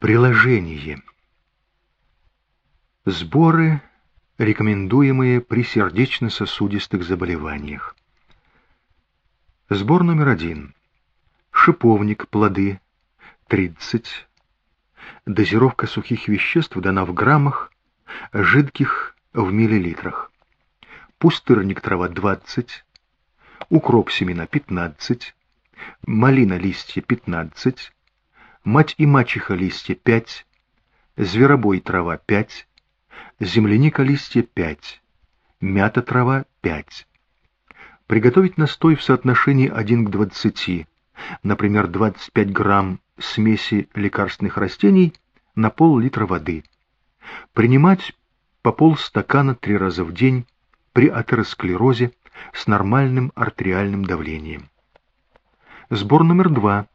Приложение. Сборы, рекомендуемые при сердечно-сосудистых заболеваниях. Сбор номер один. Шиповник, плоды, 30. Дозировка сухих веществ дана в граммах, жидких в миллилитрах. Пустырник, трава, 20. Укроп, семена, 15. Малина, листья, 15 мать и мачеха листья пять, зверобой трава пять, земляника листья пять, мята трава пять. Приготовить настой в соотношении 1 к 20, например, 25 грамм смеси лекарственных растений на пол-литра воды. Принимать по полстакана три раза в день при атеросклерозе с нормальным артериальным давлением. Сбор номер два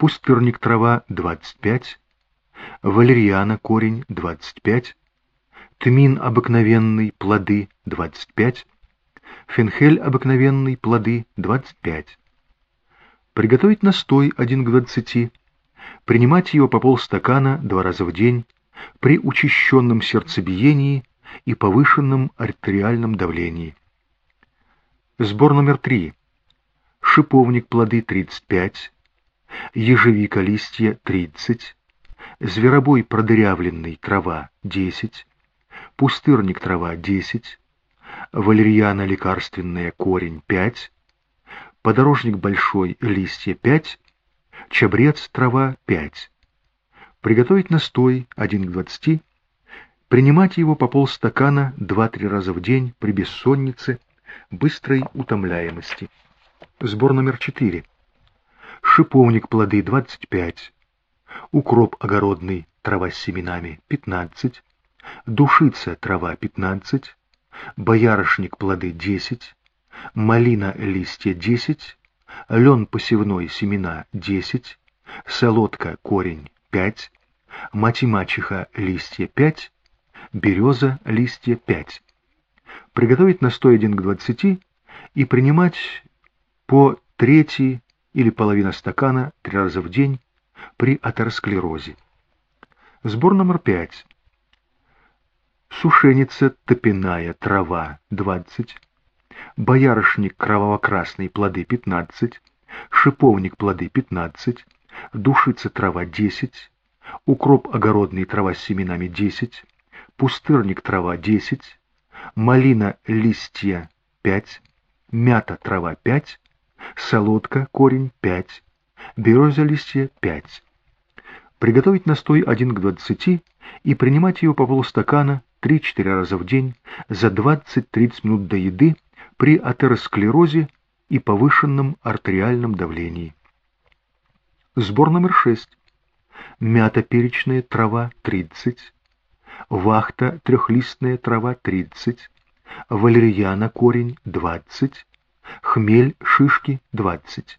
пустырник трава 25, валерьяна корень 25, тмин обыкновенный плоды 25, фенхель обыкновенный плоды 25. Приготовить настой 1 к 20, принимать его по полстакана два раза в день при учащенном сердцебиении и повышенном артериальном давлении. Сбор номер 3. Шиповник плоды 35, ежевика листья 30, зверобой продырявленный трава 10, пустырник трава 10, валерьяна лекарственная корень 5, подорожник большой листья 5, чабрец трава 5. Приготовить настой 1 к 20, принимать его по полстакана 2-3 раза в день при бессоннице, быстрой утомляемости. Сбор номер 4 шиповник плоды 25, укроп огородный, трава с семенами 15, душица трава 15, боярышник плоды 10, малина листья 10, лен посевной семена 10, солодка корень 5, мать мачеха листья 5, береза листья 5. Приготовить настой 1 к 20 и принимать по третий или половина стакана три раза в день при атеросклерозе. Сбор номер пять. Сушеница топяная трава 20, боярышник кроваво-красный плоды 15, шиповник плоды 15, душица трава 10, укроп огородный трава с семенами 10, пустырник трава 10, малина листья 5, мята трава 5, солодка, корень 5, береза листья 5. Приготовить настой 1 к 20 и принимать его по полстакана 3-4 раза в день за 20-30 минут до еды при атеросклерозе и повышенном артериальном давлении. Сбор номер 6. Мята перечная трава 30, вахта трехлистная трава 30, валерьяна корень 20, хмель, шишки 20.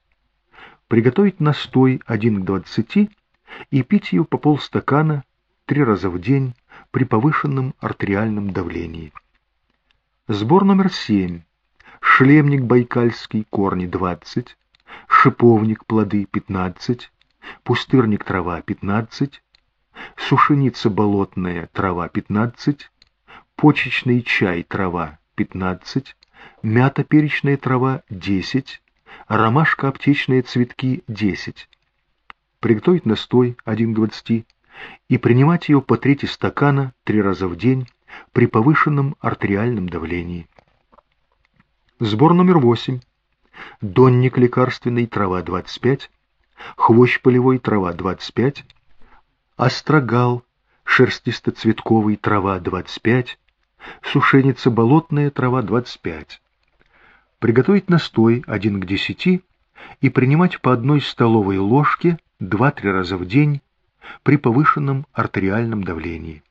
Приготовить настой 1 к 20 и пить ее по полстакана три раза в день при повышенном артериальном давлении. Сбор номер 7. Шлемник байкальский, корни 20, шиповник, плоды 15, пустырник, трава 15, сушеница болотная, трава 15, почечный чай, трава 15, мята перечная трава 10, ромашка аптечные цветки 10. Приготовить настой 1 к 20 и принимать ее по трети стакана три раза в день при повышенном артериальном давлении. Сбор номер 8. Донник лекарственный трава 25, хвощ полевой трава 25, острогал шерстистоцветковый трава 25, сушеница болотная трава 25. Приготовить настой 1 к 10 и принимать по одной столовой ложке 2-3 раза в день при повышенном артериальном давлении.